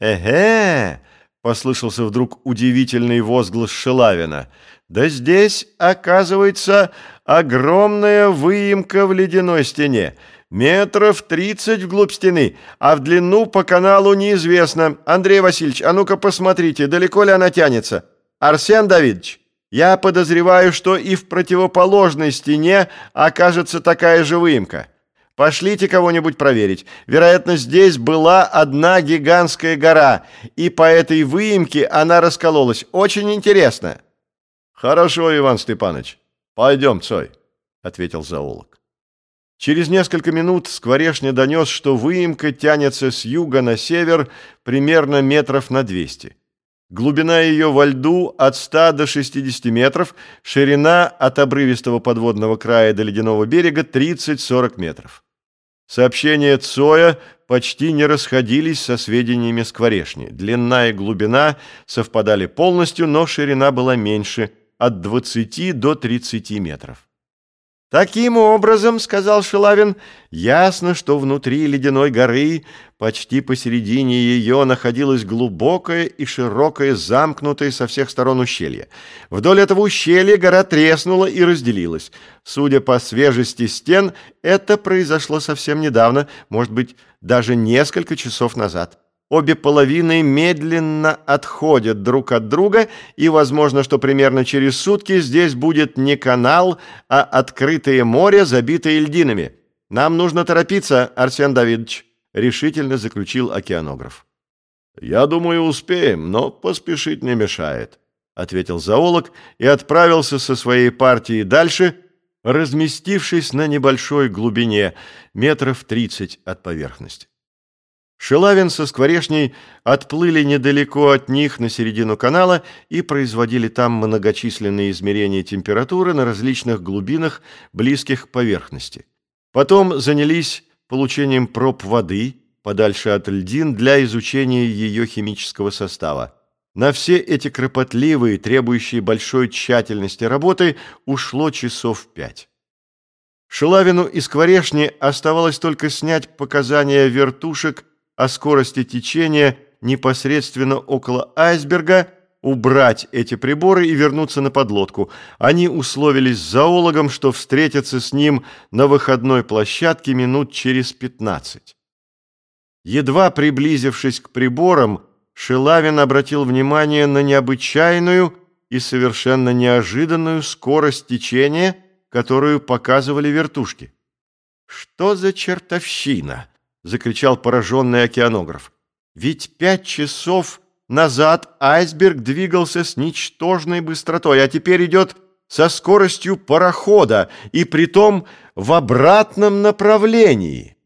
«Эге!» — послышался вдруг удивительный возглас Шелавина. «Да здесь, оказывается, огромная выемка в ледяной стене, метров тридцать вглубь стены, а в длину по каналу неизвестно. Андрей Васильевич, а ну-ка посмотрите, далеко ли она тянется? Арсен Давидович, я подозреваю, что и в противоположной стене окажется такая же выемка». Пошлите кого-нибудь проверить. Вероятно, здесь была одна гигантская гора, и по этой выемке она раскололась. Очень интересно. Хорошо, Иван Степанович. Пойдем, Цой, ответил зоолог. Через несколько минут Скворешня донес, что выемка тянется с юга на север примерно метров на 200. Глубина ее во льду от 100 до 60 метров, ширина от обрывистого подводного края до ледяного берега 30-40 метров. Сообщения Цоя почти не расходились со сведениями Скворешни. Длина и глубина совпадали полностью, но ширина была меньше, от 20 до 30 метров. «Таким образом, — сказал Шилавин, — ясно, что внутри ледяной горы, почти посередине ее, находилось глубокое и широкое, замкнутое со всех сторон ущелье. Вдоль этого ущелья гора треснула и разделилась. Судя по свежести стен, это произошло совсем недавно, может быть, даже несколько часов назад». Обе половины медленно отходят друг от друга, и возможно, что примерно через сутки здесь будет не канал, а открытое море, забитое льдинами. Нам нужно торопиться, Арсен Давидович, решительно заключил океанограф. Я думаю, успеем, но поспешить не мешает, ответил зоолог и отправился со своей партией дальше, разместившись на небольшой глубине, метров тридцать от поверхности. Шелавин со Скворешней отплыли недалеко от них на середину канала и производили там многочисленные измерения температуры на различных глубинах, близких к поверхности. Потом занялись получением проб воды подальше от льдин для изучения ее химического состава. На все эти кропотливые, требующие большой тщательности работы ушло часов пять. Шелавину и Скворешне оставалось только снять показания вертушек о скорости течения непосредственно около айсберга, убрать эти приборы и вернуться на подлодку. Они условились с зоологом, что встретятся с ним на выходной площадке минут через 15. Едва приблизившись к приборам, Шилавин обратил внимание на необычайную и совершенно неожиданную скорость течения, которую показывали вертушки. «Что за чертовщина?» — закричал пораженный океанограф. «Ведь пять часов назад айсберг двигался с ничтожной быстротой, а теперь идет со скоростью парохода, и притом в обратном направлении».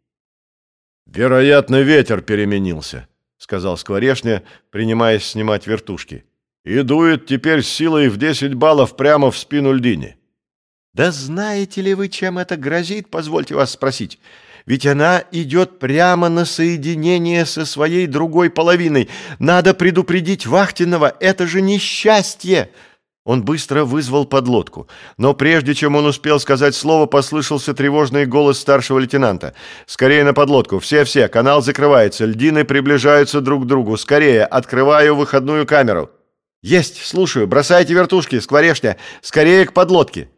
«Вероятно, ветер переменился», — сказал Скворешня, принимаясь снимать вертушки. «И дует теперь силой в 10 баллов прямо в спину льдине». «Да знаете ли вы, чем это грозит, позвольте вас спросить?» Ведь она идет прямо на соединение со своей другой половиной. Надо предупредить Вахтинова, это же несчастье!» Он быстро вызвал подлодку, но прежде чем он успел сказать слово, послышался тревожный голос старшего лейтенанта. «Скорее на подлодку! Все-все! Канал закрывается! Льдины приближаются друг к другу! Скорее! Открываю выходную камеру!» «Есть! Слушаю! Бросайте вертушки! Скворешня! Скорее к подлодке!»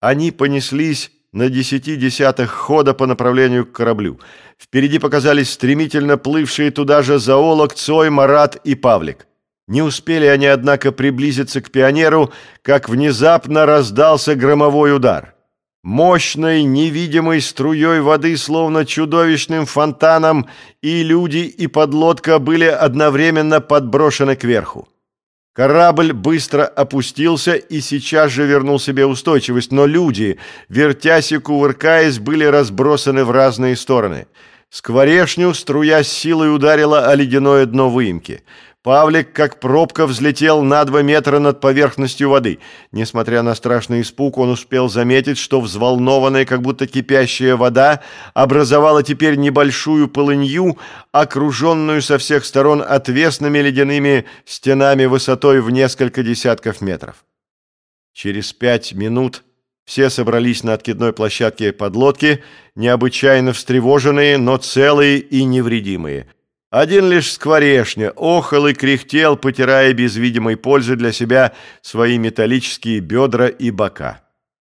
Они понеслись на десяти десятых хода по направлению к кораблю. Впереди показались стремительно плывшие туда же зоолог, Цой, Марат и Павлик. Не успели они, однако, приблизиться к пионеру, как внезапно раздался громовой удар. Мощной, невидимой струей воды, словно чудовищным фонтаном, и люди, и подлодка были одновременно подброшены кверху. Корабль быстро опустился и сейчас же вернул себе устойчивость, но люди, вертясь и кувыркаясь, были разбросаны в разные стороны. Скворешню струя силой ударила о ледяное дно выемки. Павлик, как пробка, взлетел на два метра над поверхностью воды. Несмотря на страшный испуг, он успел заметить, что взволнованная, как будто кипящая вода, образовала теперь небольшую полынью, окруженную со всех сторон отвесными ледяными стенами высотой в несколько десятков метров. Через пять минут все собрались на откидной площадке подлодки, необычайно встревоженные, но целые и невредимые – Один лишь скворешня охал и кряхтел, потирая без видимой пользы для себя свои металлические бедра и бока.